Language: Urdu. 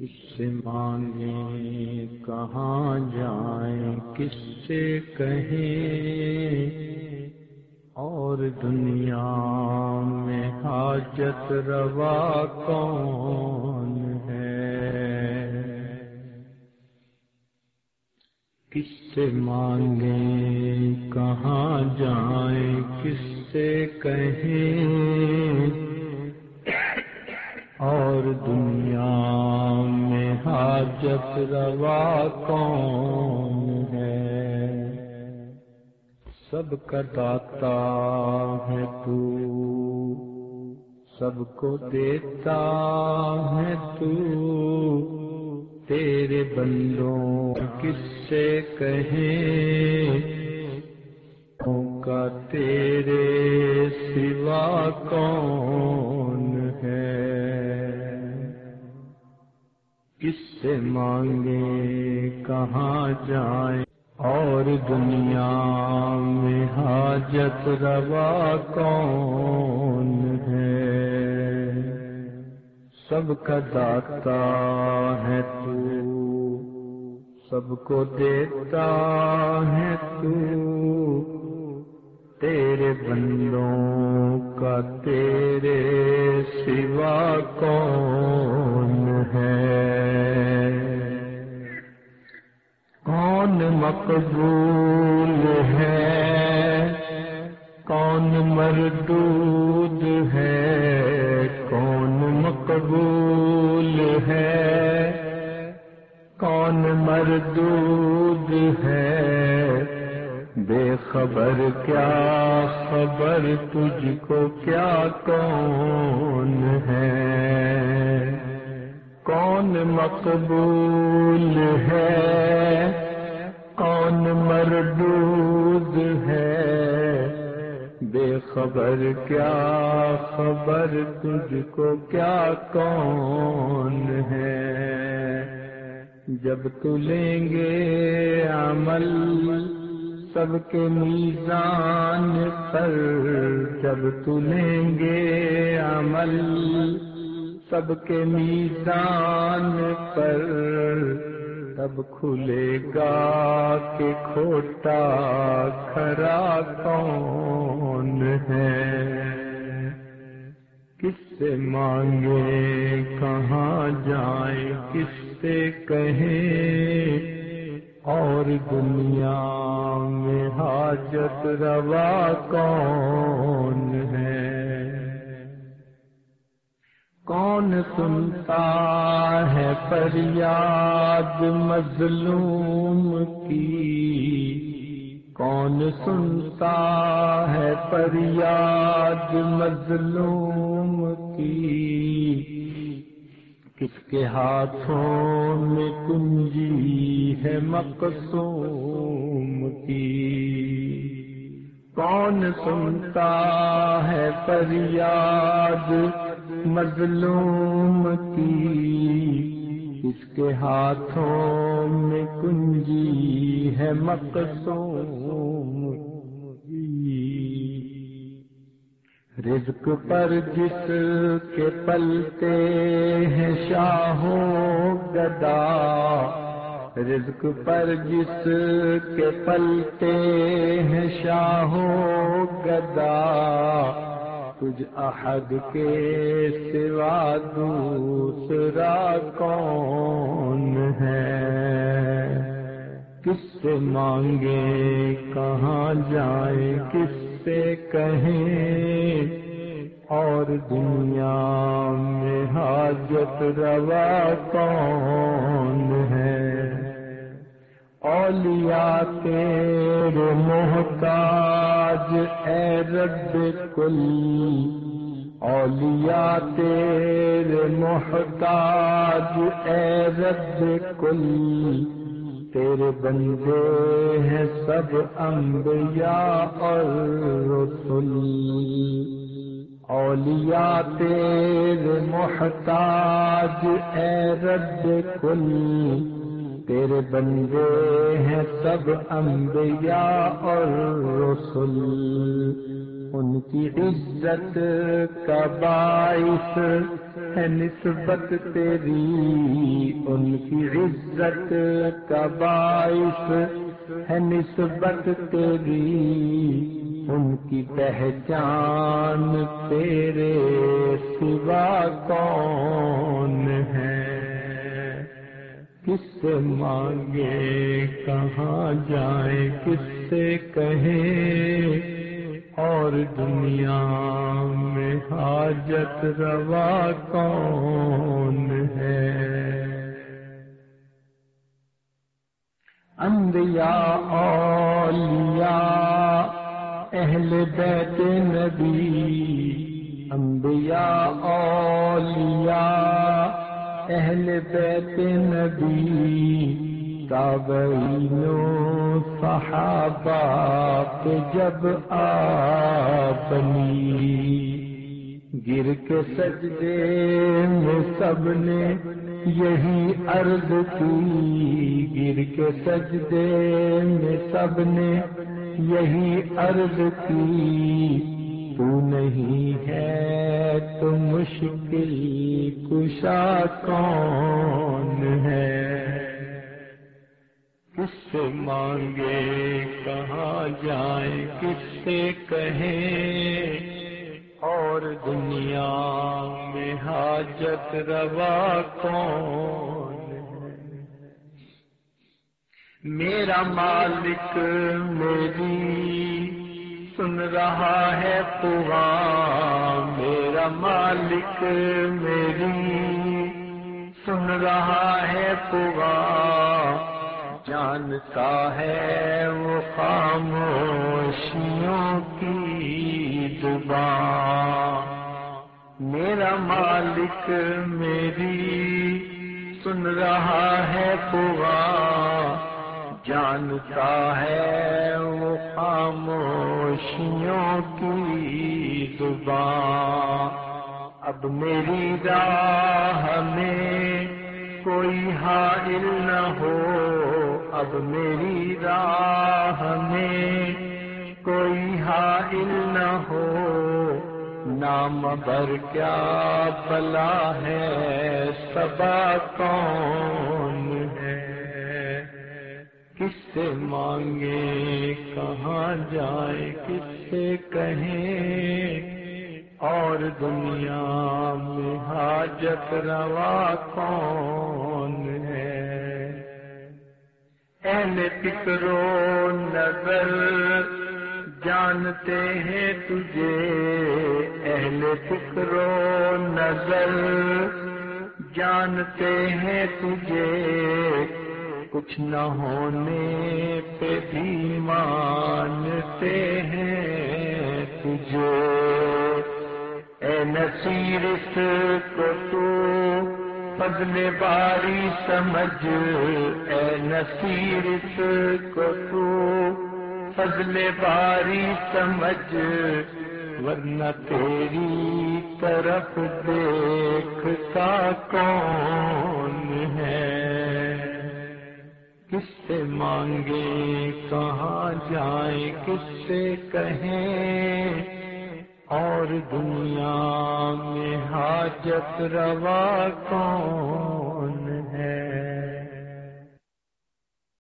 کس سے مانگیں کہاں جائیں، کس سے کہیں؟ اور دنیا میں حاجت روا کون ہے؟ کس سے مانگیں کہاں جائیں، کس سے کہیں؟ اور دنیا حاجت روا کون ہے؟ سب کا داتا ہے تو، سب کو دیتا ہے تو۔ تیرے بندوں کس سے کہیں؟ کا تیرے سوا کون سے مانگے، کہاں جائیں اور دنیا میں حاجت روا کون ہے؟ سب کا داتا ہے تو، سب کو دیتا ہے تو۔ تیرے بندوں کا تیرے سوا کون مقبول ہے۔ کون مردود ہے؟ کون مقبول ہے؟ کون مردود ہے؟ بے خبر کیا خبر؟ تجھ کو کیا کون ہے؟ کون مقبول ہے؟ کون مردود ہے؟ بے خبر کیا خبر؟ تجھ کو کیا کون ہے؟ جب تو لیں گے عمل، سب کے میزان پر۔ جب تلیں گے عمل، سب کے میزان پر۔ تب کھلے گا کہ کھوٹا کھرا کون ہے؟ کس سے مانگے؟ کہاں جائیں کس سے کہیں اور دنیا میں حاجت روا کون ہے؟ کون سنتا ہے فریاد مظلوم کی؟ کون سنتا ہے فریاد مظلوم کی؟ کس کے ہاتھوں میں کنجی ہے مقصوم کی؟ کون سنتا ہے فریاد مظلوم کی اس کے ہاتھوں میں کنجی ہے مقصوم رزق پر جس کے پلتے ہیں شاہو گدا۔ رزق پر جس کے پلتے ہیں شاہو گدا۔ کچھ احد کے سوا دوسرا کون ہے؟ کس سے مانگے؟ کہاں جائیں کس سے کہیں؟ اور دنیا میں حاجت روا کون ہے؟ اولیاء تیرے محتاج، اے رب کل اولیاء تیرے محتاج، اے رب کل تیرے بندے ہیں سب انبیاء اور رسول۔ اولیاء تیرے محتاج، اے رب کل تیرے بندے ہیں سب انبیاء اور رسول ان کی عزت کا باعث ہے نسبت تیری۔ ان کی عزت کا باعث ہے نسبت تیری۔ ان کی پہچان تیرے سوا کون کس سے مانگے، کہاں جائے، کس سے کہیں اور دنیا میں حاجت روا کون ہے؟ انبیاء، اولیاء، اہل بیت نبی، انبیاء، اولیاء اہل بیت نبی صحابہ پہ جب آپنی گر کے سجدے میں سب نے یہی عرض کی، گر کے سجدے میں سب نے یہی عرض کی۔ تو نہیں ہے تو مشکل کشا کون ہے؟ کس سے مانگے؟ کہاں جائیں؟ کس سے کہیں؟ اور دنیا میں حاجت روا کون میرا مالک میری رہا ہے پوا میرا مالک میری۔ سن رہا ہے پوا جانتا ہے وہ خاموشیوں کی زبان میرا مالک میری، سن رہا ہے پوا جانتا ہے وہ خاموشیوں کی زبان اب میری راہ میں کوئی حائل نہ ہو۔ اب میری راہ میں کوئی حائل نہ ہو۔ نام بر کیا بلا ہے، سبا کون ہے؟ سے مانگے، کہاں جائے، کس سے کہیں؟ اور دنیا میں حاجت روا کون ہے؟ اہل فکر و نظر جانتے ہیں تجھے۔ اہل فکر نظر جانتے ہیں تجھے۔ کچھ نہ ہونے پہ بھی مانتے ہیں تجھے۔ اے نصیر، اس کو تو فضل باری سمجھ۔ اے نصیر کو تو فضل باری سمجھ۔ ورنہ تیری طرف دیکھتا کون کس سے مانگے؟ کہاں جائیں؟ کس سے کہیں؟ اور دنیا میں حاجت روا کون